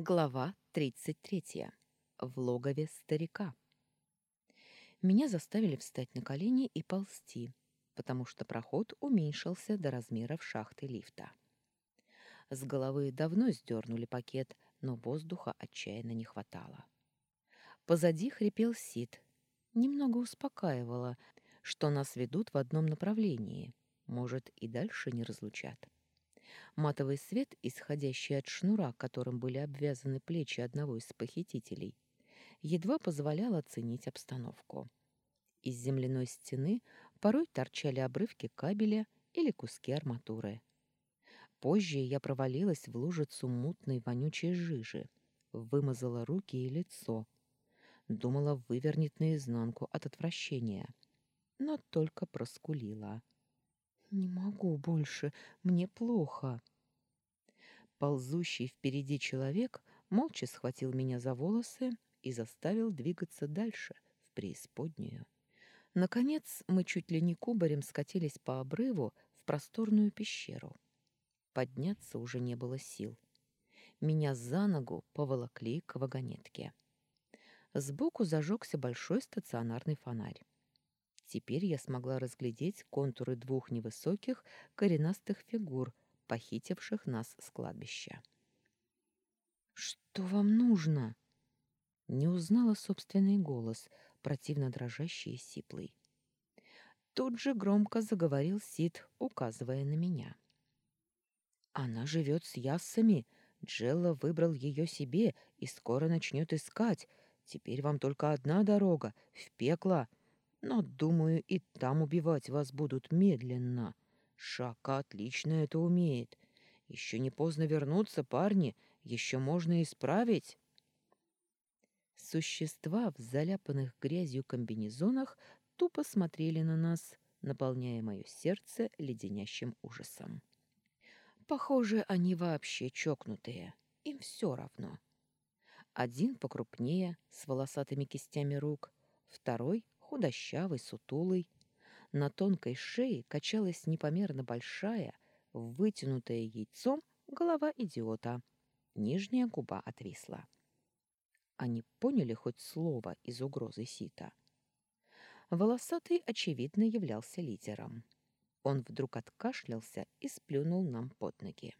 Глава 33. В логове старика. Меня заставили встать на колени и ползти, потому что проход уменьшился до размеров шахты лифта. С головы давно сдернули пакет, но воздуха отчаянно не хватало. Позади хрипел Сид. Немного успокаивало, что нас ведут в одном направлении. Может, и дальше не разлучат. Матовый свет, исходящий от шнура, которым были обвязаны плечи одного из похитителей, едва позволял оценить обстановку. Из земляной стены порой торчали обрывки кабеля или куски арматуры. Позже я провалилась в лужицу мутной вонючей жижи, вымазала руки и лицо. Думала, вывернет наизнанку от отвращения, но только проскулила. «Не могу больше, мне плохо». Ползущий впереди человек молча схватил меня за волосы и заставил двигаться дальше, в преисподнюю. Наконец мы чуть ли не кубарем скатились по обрыву в просторную пещеру. Подняться уже не было сил. Меня за ногу поволокли к вагонетке. Сбоку зажегся большой стационарный фонарь. Теперь я смогла разглядеть контуры двух невысоких коренастых фигур, похитивших нас с кладбища. «Что вам нужно?» Не узнала собственный голос, противно дрожащий и сиплый. Тут же громко заговорил Сид, указывая на меня. «Она живет с яссами. Джелла выбрал ее себе и скоро начнет искать. Теперь вам только одна дорога — в пекло. Но, думаю, и там убивать вас будут медленно. Шака отлично это умеет. Еще не поздно вернуться, парни, еще можно исправить. Существа в заляпанных грязью комбинезонах тупо смотрели на нас, наполняя мое сердце леденящим ужасом. Похоже, они вообще чокнутые. Им все равно. Один покрупнее, с волосатыми кистями рук, второй худощавый, сутулый. На тонкой шее качалась непомерно большая, вытянутая яйцом голова идиота. Нижняя губа отвисла. Они поняли хоть слово из угрозы Сита. Волосатый, очевидно, являлся лидером. Он вдруг откашлялся и сплюнул нам под ноги.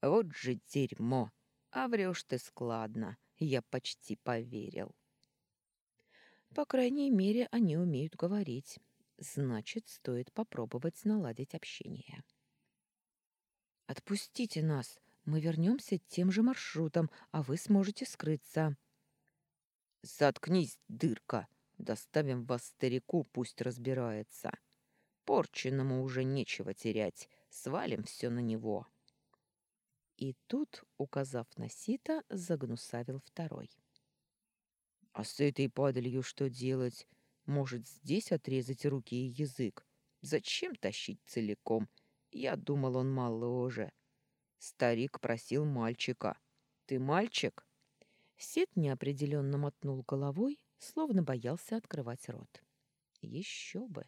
«Вот же дерьмо! А врешь ты складно, я почти поверил». По крайней мере, они умеют говорить. Значит, стоит попробовать наладить общение. «Отпустите нас! Мы вернемся тем же маршрутом, а вы сможете скрыться». «Заткнись, дырка! Доставим вас старику, пусть разбирается. Порченному уже нечего терять, свалим все на него». И тут, указав на сито, загнусавил второй. А с этой падалью что делать? Может, здесь отрезать руки и язык? Зачем тащить целиком? Я думал, он моложе. Старик просил мальчика. Ты мальчик? Сет неопределенно мотнул головой, словно боялся открывать рот. Еще бы.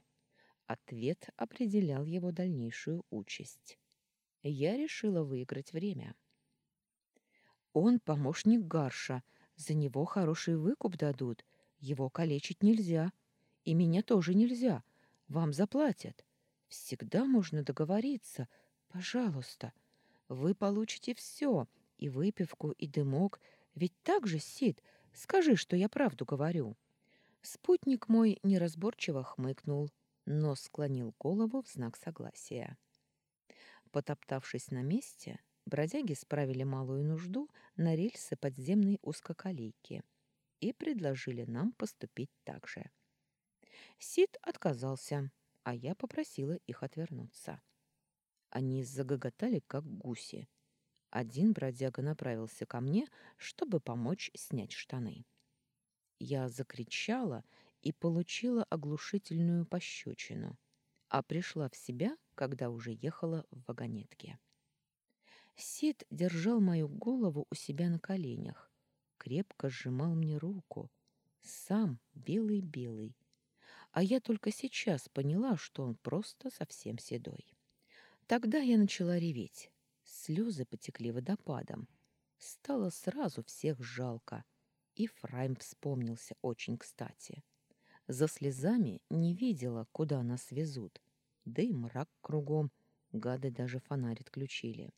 Ответ определял его дальнейшую участь. Я решила выиграть время. Он помощник Гарша — за него хороший выкуп дадут. Его калечить нельзя. И меня тоже нельзя. Вам заплатят. Всегда можно договориться. Пожалуйста. Вы получите все. И выпивку, и дымок. Ведь так же, Сид, скажи, что я правду говорю. Спутник мой неразборчиво хмыкнул, но склонил голову в знак согласия. Потоптавшись на месте, бродяги справили малую нужду на рельсы подземной узкоколейки и предложили нам поступить так же. Сид отказался, а я попросила их отвернуться. Они загоготали, как гуси. Один бродяга направился ко мне, чтобы помочь снять штаны. Я закричала и получила оглушительную пощечину, а пришла в себя, когда уже ехала в вагонетке. Сид держал мою голову у себя на коленях, крепко сжимал мне руку, сам белый-белый. А я только сейчас поняла, что он просто совсем седой. Тогда я начала реветь. Слезы потекли водопадом. Стало сразу всех жалко, и Фрайм вспомнился очень кстати. За слезами не видела, куда нас везут, да и мрак кругом, гады даже фонарь отключили.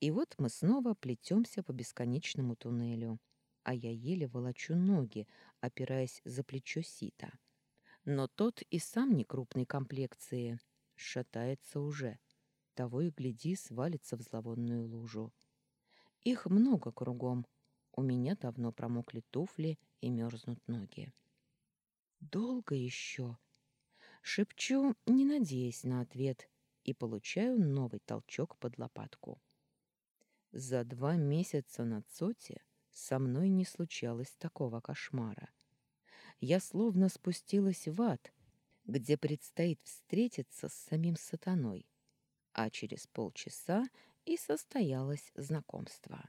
И вот мы снова плетемся по бесконечному туннелю, а я еле волочу ноги, опираясь за плечо сита. Но тот и сам не крупной комплекции, шатается уже. Того и гляди, свалится в зловонную лужу. Их много кругом. У меня давно промокли туфли и мерзнут ноги. Долго еще? Шепчу, не надеясь на ответ, и получаю новый толчок под лопатку. За два месяца на Цоте со мной не случалось такого кошмара. Я словно спустилась в ад, где предстоит встретиться с самим сатаной, а через полчаса и состоялось знакомство.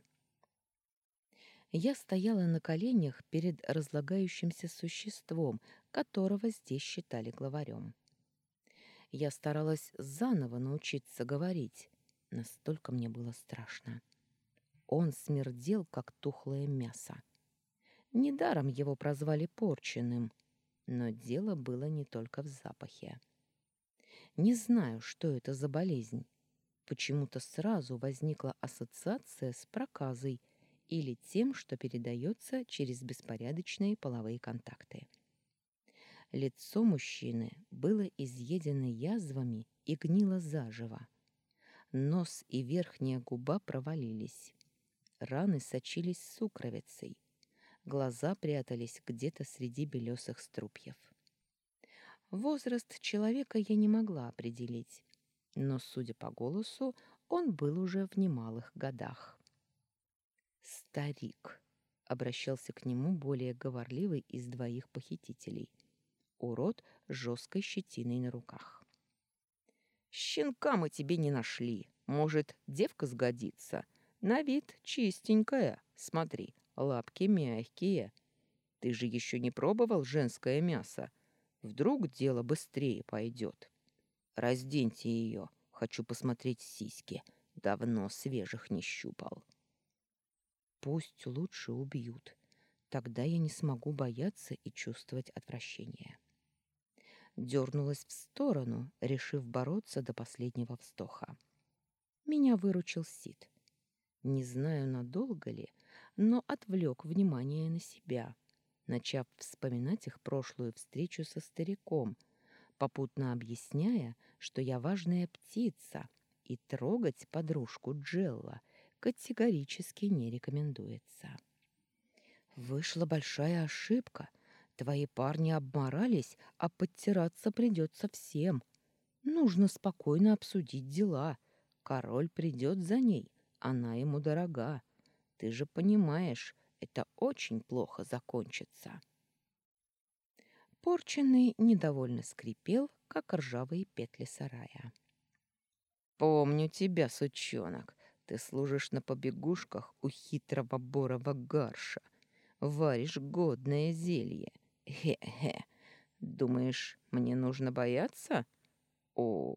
Я стояла на коленях перед разлагающимся существом, которого здесь считали главарем. Я старалась заново научиться говорить, настолько мне было страшно. Он смердел, как тухлое мясо. Недаром его прозвали порченным, но дело было не только в запахе. Не знаю, что это за болезнь. Почему-то сразу возникла ассоциация с проказой или тем, что передается через беспорядочные половые контакты. Лицо мужчины было изъедено язвами и гнило заживо. Нос и верхняя губа провалились. Раны сочились сукровицей. Глаза прятались где-то среди белесых струпьев. Возраст человека я не могла определить, но, судя по голосу, он был уже в немалых годах. «Старик», — обращался к нему более говорливый из двоих похитителей. Урод с жесткой щетиной на руках. «Щенка мы тебе не нашли. Может, девка сгодится?» На вид чистенькая. Смотри, лапки мягкие. Ты же еще не пробовал женское мясо. Вдруг дело быстрее пойдет. Разденьте ее. Хочу посмотреть сиськи. Давно свежих не щупал. Пусть лучше убьют. Тогда я не смогу бояться и чувствовать отвращение. Дернулась в сторону, решив бороться до последнего вздоха. Меня выручил Сид. Не знаю, надолго ли, но отвлек внимание на себя, начав вспоминать их прошлую встречу со стариком, попутно объясняя, что я важная птица, и трогать подружку Джелла категорически не рекомендуется. Вышла большая ошибка. Твои парни обморались, а подтираться придется всем. Нужно спокойно обсудить дела. Король придет за ней, она ему дорога. Ты же понимаешь, это очень плохо закончится. Порченный недовольно скрипел, как ржавые петли сарая. «Помню тебя, сучонок. Ты служишь на побегушках у хитрого борова гарша. Варишь годное зелье. Хе-хе. Думаешь, мне нужно бояться? О,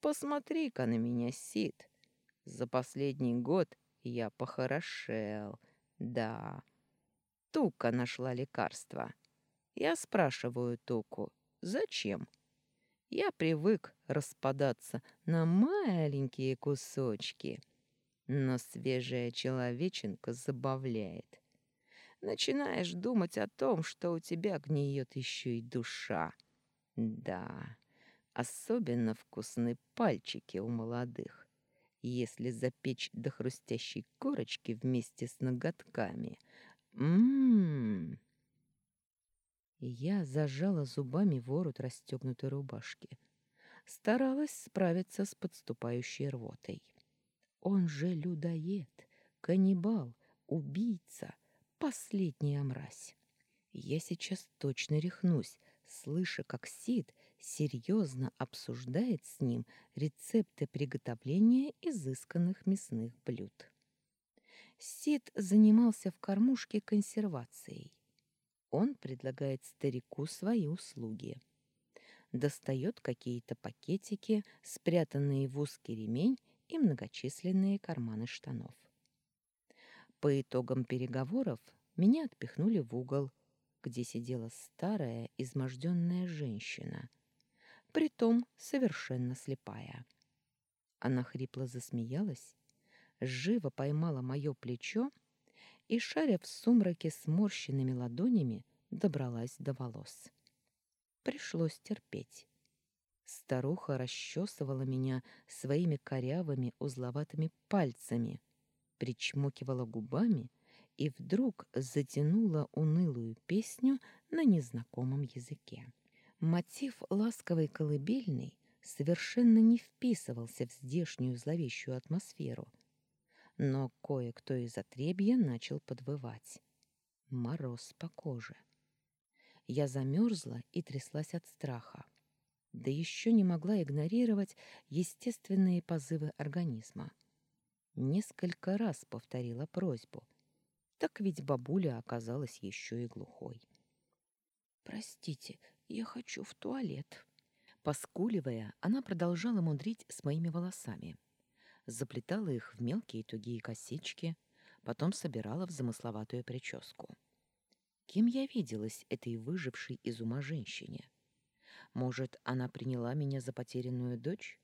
посмотри-ка на меня, Сид. За последний год я похорошел. Да. Тука нашла лекарство. Я спрашиваю Туку, зачем? Я привык распадаться на маленькие кусочки. Но свежая человеченка забавляет. Начинаешь думать о том, что у тебя гниет еще и душа. Да, особенно вкусны пальчики у молодых если запечь до хрустящей корочки вместе с ноготками. Ммм. Я зажала зубами ворот расстегнутой рубашки. Старалась справиться с подступающей рвотой. Он же людоед, каннибал, убийца, последняя мразь. Я сейчас точно рехнусь, слыша, как Сид серьезно обсуждает с ним рецепты приготовления изысканных мясных блюд. Сид занимался в кормушке консервацией. Он предлагает старику свои услуги. Достает какие-то пакетики, спрятанные в узкий ремень и многочисленные карманы штанов. По итогам переговоров меня отпихнули в угол, где сидела старая, изможденная женщина, притом совершенно слепая. Она хрипло засмеялась, живо поймала мое плечо и, шаря в сумраке сморщенными ладонями, добралась до волос. Пришлось терпеть. Старуха расчесывала меня своими корявыми узловатыми пальцами, причмокивала губами и вдруг затянула унылую песню на незнакомом языке. Мотив ласковой колыбельной совершенно не вписывался в здешнюю зловещую атмосферу, но кое-кто из отребья начал подвывать. Мороз по коже. Я замерзла и тряслась от страха да еще не могла игнорировать естественные позывы организма. Несколько раз повторила просьбу. Так ведь бабуля оказалась еще и глухой. «Простите, я хочу в туалет». Поскуливая, она продолжала мудрить с моими волосами. Заплетала их в мелкие тугие косички, потом собирала в замысловатую прическу. Кем я виделась этой выжившей из ума женщине? Может, она приняла меня за потерянную дочь?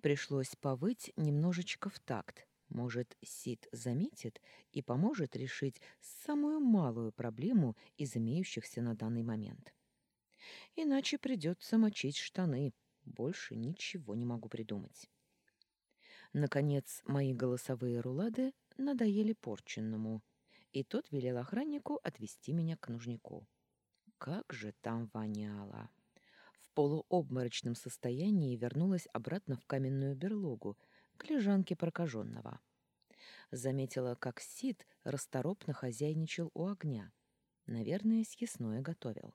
Пришлось повыть немножечко в такт. Может, Сид заметит и поможет решить самую малую проблему из имеющихся на данный момент. Иначе придется мочить штаны. Больше ничего не могу придумать. Наконец, мои голосовые рулады надоели порченному, и тот велел охраннику отвезти меня к нужнику. Как же там воняло! полуобморочном состоянии вернулась обратно в каменную берлогу, к лежанке прокаженного. Заметила, как Сид расторопно хозяйничал у огня. Наверное, съестное готовил.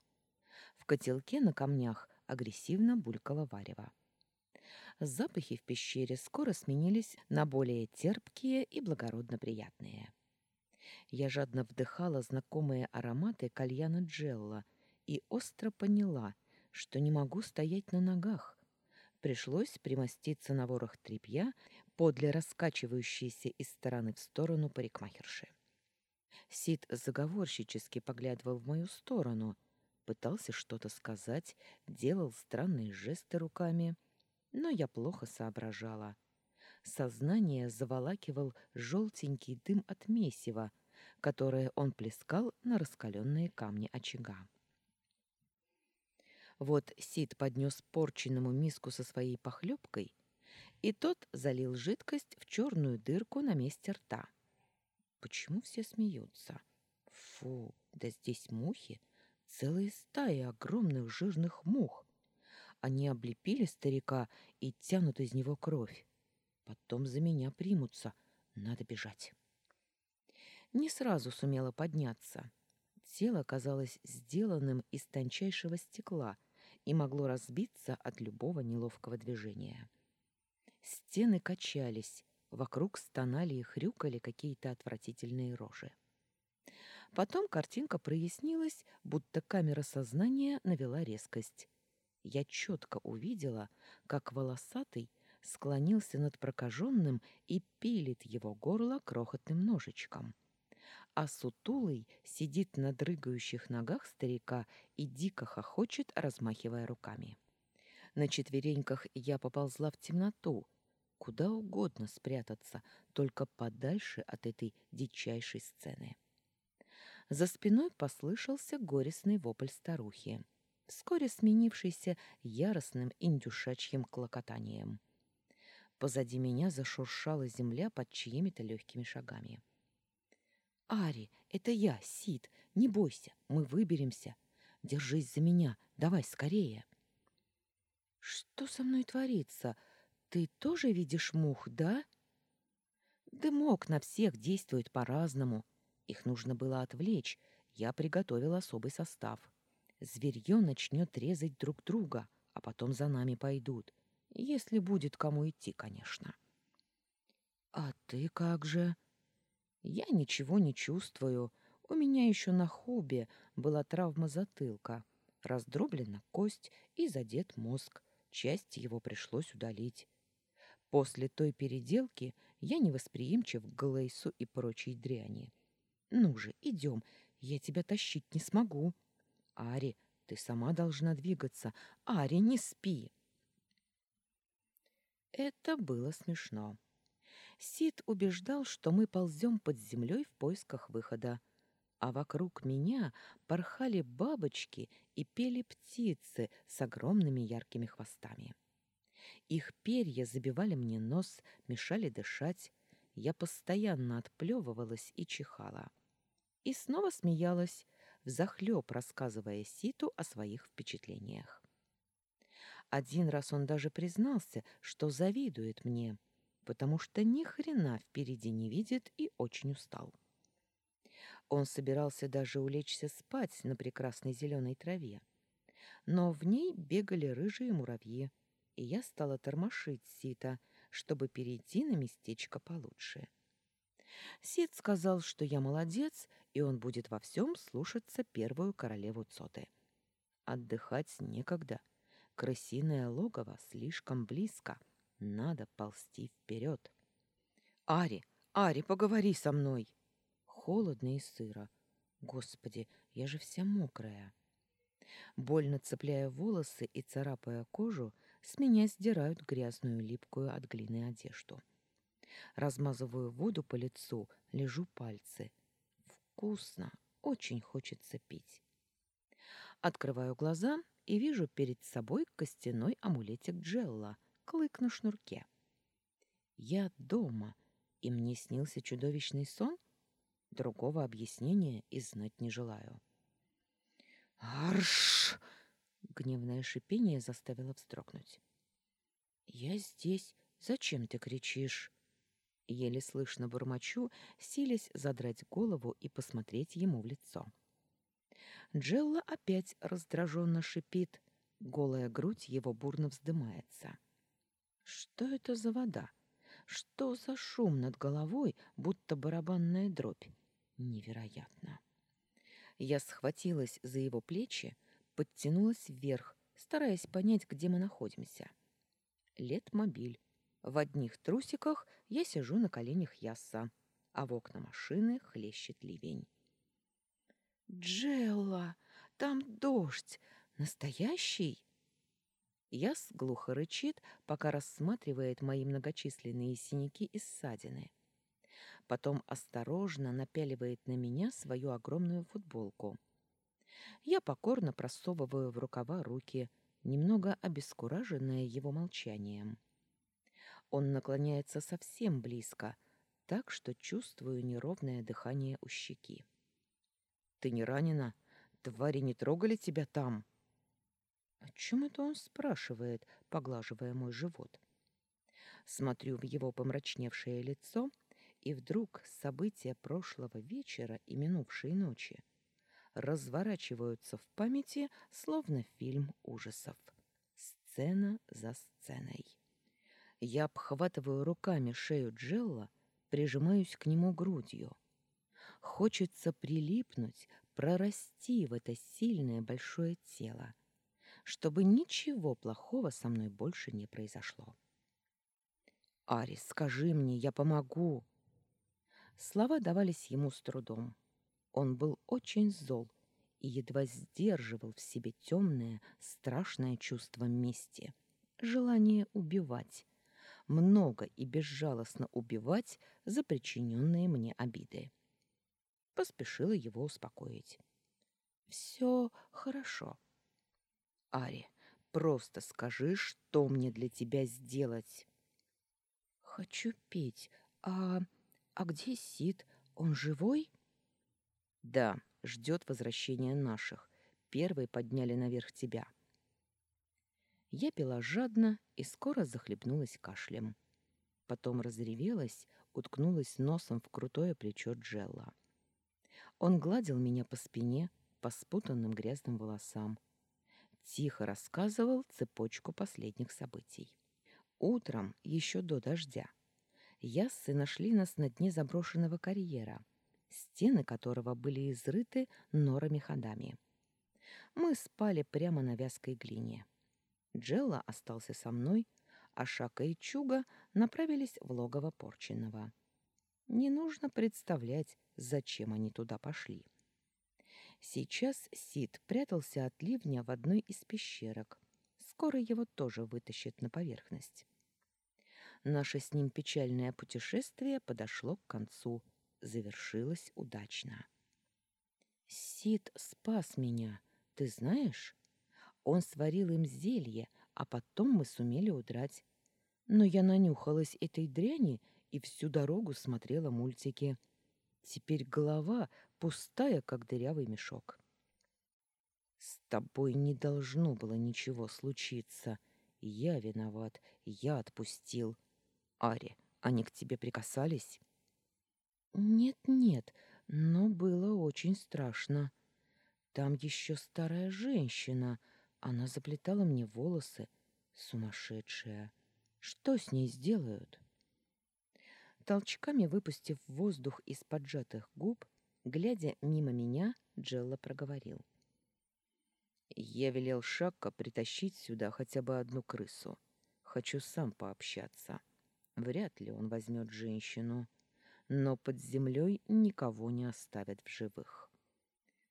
В котелке на камнях агрессивно булькало варево. Запахи в пещере скоро сменились на более терпкие и благородно приятные. Я жадно вдыхала знакомые ароматы кальяна Джелла и остро поняла — что не могу стоять на ногах. Пришлось примоститься на ворох тряпья подле раскачивающейся из стороны в сторону парикмахерши. Сид заговорщически поглядывал в мою сторону, пытался что-то сказать, делал странные жесты руками, но я плохо соображала. Сознание заволакивал желтенький дым от месива, которое он плескал на раскаленные камни очага. Вот Сид поднес порченному миску со своей похлебкой, и тот залил жидкость в черную дырку на месте рта. Почему все смеются? Фу, да здесь мухи, целые стаи огромных жирных мух. Они облепили старика и тянут из него кровь. Потом за меня примутся, надо бежать. Не сразу сумела подняться. Тело казалось сделанным из тончайшего стекла — и могло разбиться от любого неловкого движения. Стены качались, вокруг стонали и хрюкали какие-то отвратительные рожи. Потом картинка прояснилась, будто камера сознания навела резкость. Я четко увидела, как волосатый склонился над прокаженным и пилит его горло крохотным ножичком а сутулый сидит на дрыгающих ногах старика и дико хохочет, размахивая руками. На четвереньках я поползла в темноту, куда угодно спрятаться, только подальше от этой дичайшей сцены. За спиной послышался горестный вопль старухи, вскоре сменившийся яростным индюшачьим клокотанием. Позади меня зашуршала земля под чьими-то легкими шагами. — «Ари, это я, Сид. Не бойся, мы выберемся. Держись за меня, давай скорее». «Что со мной творится? Ты тоже видишь мух, да?» «Дымок на всех действует по-разному. Их нужно было отвлечь. Я приготовил особый состав. Зверье начнет резать друг друга, а потом за нами пойдут. Если будет кому идти, конечно». «А ты как же?» Я ничего не чувствую. У меня еще на хубе была травма затылка. Раздроблена кость и задет мозг. Часть его пришлось удалить. После той переделки я невосприимчив к глейсу и прочей дряни. Ну же, идем, я тебя тащить не смогу. Ари, ты сама должна двигаться. Ари, не спи. Это было смешно. Сид убеждал, что мы ползем под землей в поисках выхода, а вокруг меня порхали бабочки и пели птицы с огромными яркими хвостами. Их перья забивали мне нос, мешали дышать. Я постоянно отплевывалась и чихала. И снова смеялась, взахлеб рассказывая Ситу о своих впечатлениях. Один раз он даже признался, что завидует мне, потому что ни хрена впереди не видит и очень устал. Он собирался даже улечься спать на прекрасной зеленой траве. Но в ней бегали рыжие муравьи, и я стала тормошить Сита, чтобы перейти на местечко получше. Сид сказал, что я молодец, и он будет во всем слушаться первую королеву Цоты. Отдыхать некогда. Крысиное логово слишком близко. Надо ползти вперед. «Ари, Ари, поговори со мной!» Холодно и сыро. Господи, я же вся мокрая. Больно цепляя волосы и царапая кожу, с меня сдирают грязную липкую от глины одежду. Размазываю воду по лицу, лежу пальцы. Вкусно, очень хочется пить. Открываю глаза и вижу перед собой костяной амулетик Джелла, клык на шнурке. Я дома, и мне снился чудовищный сон? Другого объяснения и знать не желаю. «Арш!» — гневное шипение заставило вздрогнуть. «Я здесь. Зачем ты кричишь?» Еле слышно бормочу, силясь задрать голову и посмотреть ему в лицо. Джелла опять раздраженно шипит, голая грудь его бурно вздымается. Что это за вода? Что за шум над головой, будто барабанная дробь? Невероятно. Я схватилась за его плечи, подтянулась вверх, стараясь понять, где мы находимся. Лет-мобиль. В одних трусиках я сижу на коленях Ясса, а в окна машины хлещет ливень. «Джелла, там дождь! Настоящий?» Яс глухо рычит, пока рассматривает мои многочисленные синяки и ссадины. Потом осторожно напяливает на меня свою огромную футболку. Я покорно просовываю в рукава руки, немного обескураженная его молчанием. Он наклоняется совсем близко, так что чувствую неровное дыхание у щеки. «Ты не ранена? Твари не трогали тебя там?» О чем это он спрашивает, поглаживая мой живот? Смотрю в его помрачневшее лицо, и вдруг события прошлого вечера и минувшей ночи разворачиваются в памяти, словно фильм ужасов. Сцена за сценой. Я обхватываю руками шею Джелла, прижимаюсь к нему грудью. Хочется прилипнуть, прорасти в это сильное большое тело, чтобы ничего плохого со мной больше не произошло. «Арис, скажи мне, я помогу!» Слова давались ему с трудом. Он был очень зол и едва сдерживал в себе темное, страшное чувство мести, желание убивать, много и безжалостно убивать за причиненные мне обиды. Поспешила его успокоить. «Все хорошо», Ари, просто скажи, что мне для тебя сделать. Хочу петь. А а где Сид? Он живой? Да, ждет возвращения наших. Первые подняли наверх тебя. Я пила жадно и скоро захлебнулась кашлем. Потом разревелась, уткнулась носом в крутое плечо Джелла. Он гладил меня по спине, по спутанным грязным волосам, тихо рассказывал цепочку последних событий. Утром, еще до дождя, яссы нашли нас на дне заброшенного карьера, стены которого были изрыты норами-ходами. Мы спали прямо на вязкой глине. Джелла остался со мной, а Шака и Чуга направились в логово Порченного. Не нужно представлять, зачем они туда пошли. Сейчас Сид прятался от ливня в одной из пещерок. Скоро его тоже вытащит на поверхность. Наше с ним печальное путешествие подошло к концу, завершилось удачно. Сид спас меня, ты знаешь? Он сварил им зелье, а потом мы сумели удрать. Но я нанюхалась этой дряни и всю дорогу смотрела мультики. Теперь голова пустая, как дырявый мешок. С тобой не должно было ничего случиться. Я виноват, я отпустил. Ари, они к тебе прикасались? Нет-нет, но было очень страшно. Там еще старая женщина. Она заплетала мне волосы. Сумасшедшая. Что с ней сделают? Толчками выпустив воздух из поджатых губ, глядя мимо меня, Джелла проговорил. «Я велел Шакка притащить сюда хотя бы одну крысу. Хочу сам пообщаться. Вряд ли он возьмет женщину, но под землей никого не оставят в живых».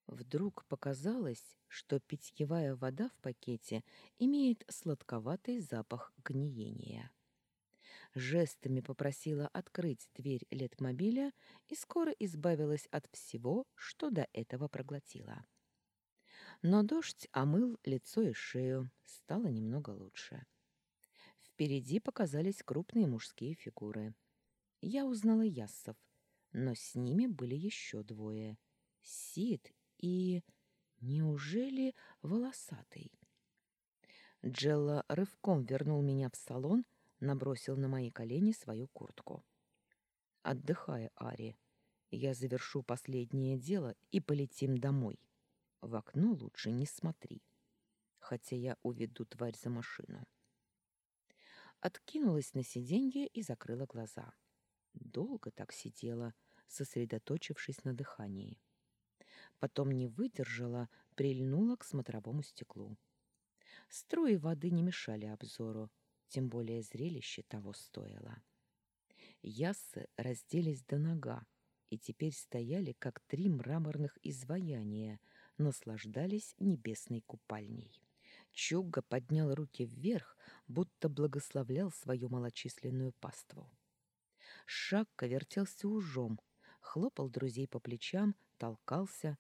Вдруг показалось, что питьевая вода в пакете имеет сладковатый запах гниения. Жестами попросила открыть дверь летмобиля и скоро избавилась от всего, что до этого проглотила. Но дождь омыл лицо и шею, стало немного лучше. Впереди показались крупные мужские фигуры. Я узнала яссов, но с ними были еще двое — Сид и... Неужели волосатый? Джелла рывком вернул меня в салон, набросил на мои колени свою куртку. «Отдыхай, Ари. Я завершу последнее дело и полетим домой. В окно лучше не смотри, хотя я уведу тварь за машину». Откинулась на сиденье и закрыла глаза. Долго так сидела, сосредоточившись на дыхании. Потом не выдержала, прильнула к смотровому стеклу. Струи воды не мешали обзору, тем более зрелище того стоило. Яссы разделись до нога и теперь стояли, как три мраморных изваяния, наслаждались небесной купальней. Чугга поднял руки вверх, будто благословлял свою малочисленную паству. Шакка вертелся ужом, хлопал друзей по плечам, толкался.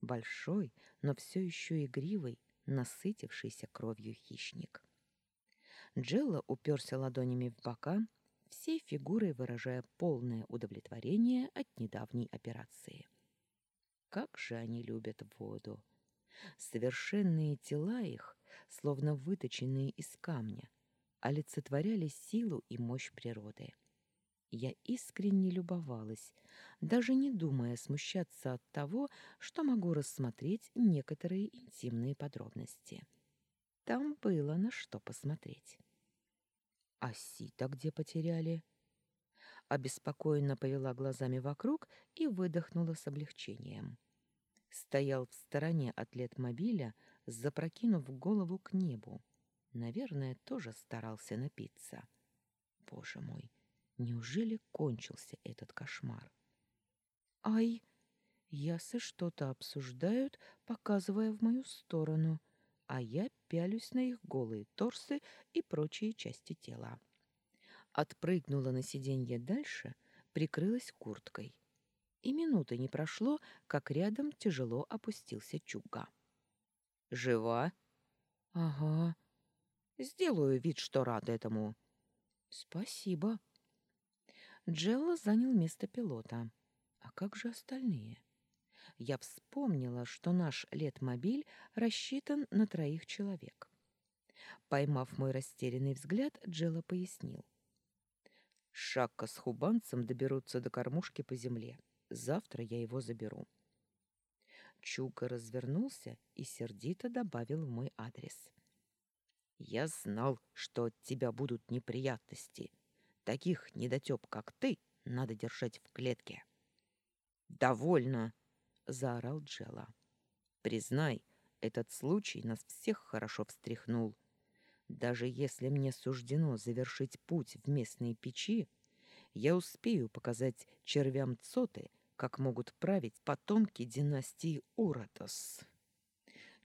Большой, но все еще игривый, насытившийся кровью хищник. Джелла уперся ладонями в бока, всей фигурой выражая полное удовлетворение от недавней операции. Как же они любят воду! Совершенные тела их, словно выточенные из камня, олицетворяли силу и мощь природы. Я искренне любовалась, даже не думая смущаться от того, что могу рассмотреть некоторые интимные подробности. Там было на что посмотреть. А сито где потеряли? Обеспокоенно повела глазами вокруг и выдохнула с облегчением. Стоял в стороне от летмобиля, запрокинув голову к небу. Наверное, тоже старался напиться. Боже мой, Неужели кончился этот кошмар? Ай, ясы что-то обсуждают, показывая в мою сторону, а я пялюсь на их голые торсы и прочие части тела. Отпрыгнула на сиденье дальше, прикрылась курткой. И минуты не прошло, как рядом тяжело опустился Чуга. «Жива?» «Ага. Сделаю вид, что рад этому». «Спасибо», Джелла занял место пилота. А как же остальные? Я вспомнила, что наш летмобиль рассчитан на троих человек. Поймав мой растерянный взгляд, Джелла пояснил. Шакка с хубанцем доберутся до кормушки по земле. Завтра я его заберу. Чука развернулся и сердито добавил в мой адрес. «Я знал, что от тебя будут неприятности. Таких недотеп, как ты, надо держать в клетке. «Довольно!» — заорал Джела. «Признай, этот случай нас всех хорошо встряхнул. Даже если мне суждено завершить путь в местные печи, я успею показать червям Цоты, как могут править потомки династии Уратос.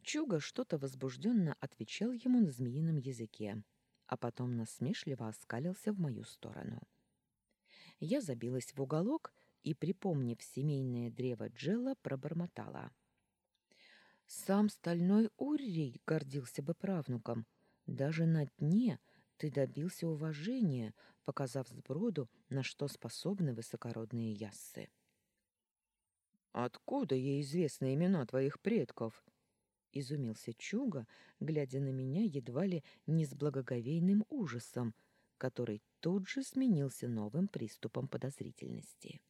Чуга что-то возбужденно отвечал ему на змеином языке, а потом насмешливо оскалился в мою сторону. Я забилась в уголок и, припомнив семейное древо Джелла, пробормотала. «Сам стальной Уррий гордился бы правнуком. Даже на дне ты добился уважения, показав сброду, на что способны высокородные яссы». «Откуда ей известны имена твоих предков?» — изумился Чуга, глядя на меня едва ли не с благоговейным ужасом, который тут же сменился новым приступом подозрительности.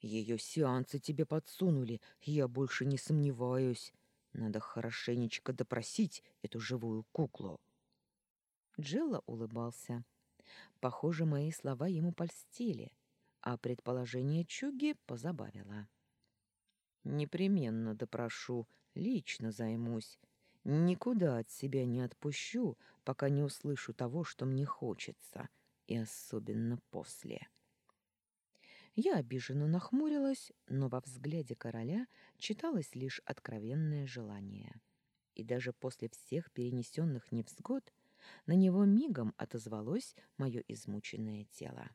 «Ее сеансы тебе подсунули, я больше не сомневаюсь. Надо хорошенечко допросить эту живую куклу». Джелла улыбался. Похоже, мои слова ему польстили, а предположение Чуги позабавило. «Непременно допрошу», Лично займусь. Никуда от себя не отпущу, пока не услышу того, что мне хочется, и особенно после. Я обиженно нахмурилась, но во взгляде короля читалось лишь откровенное желание. И даже после всех перенесенных невзгод на него мигом отозвалось мое измученное тело.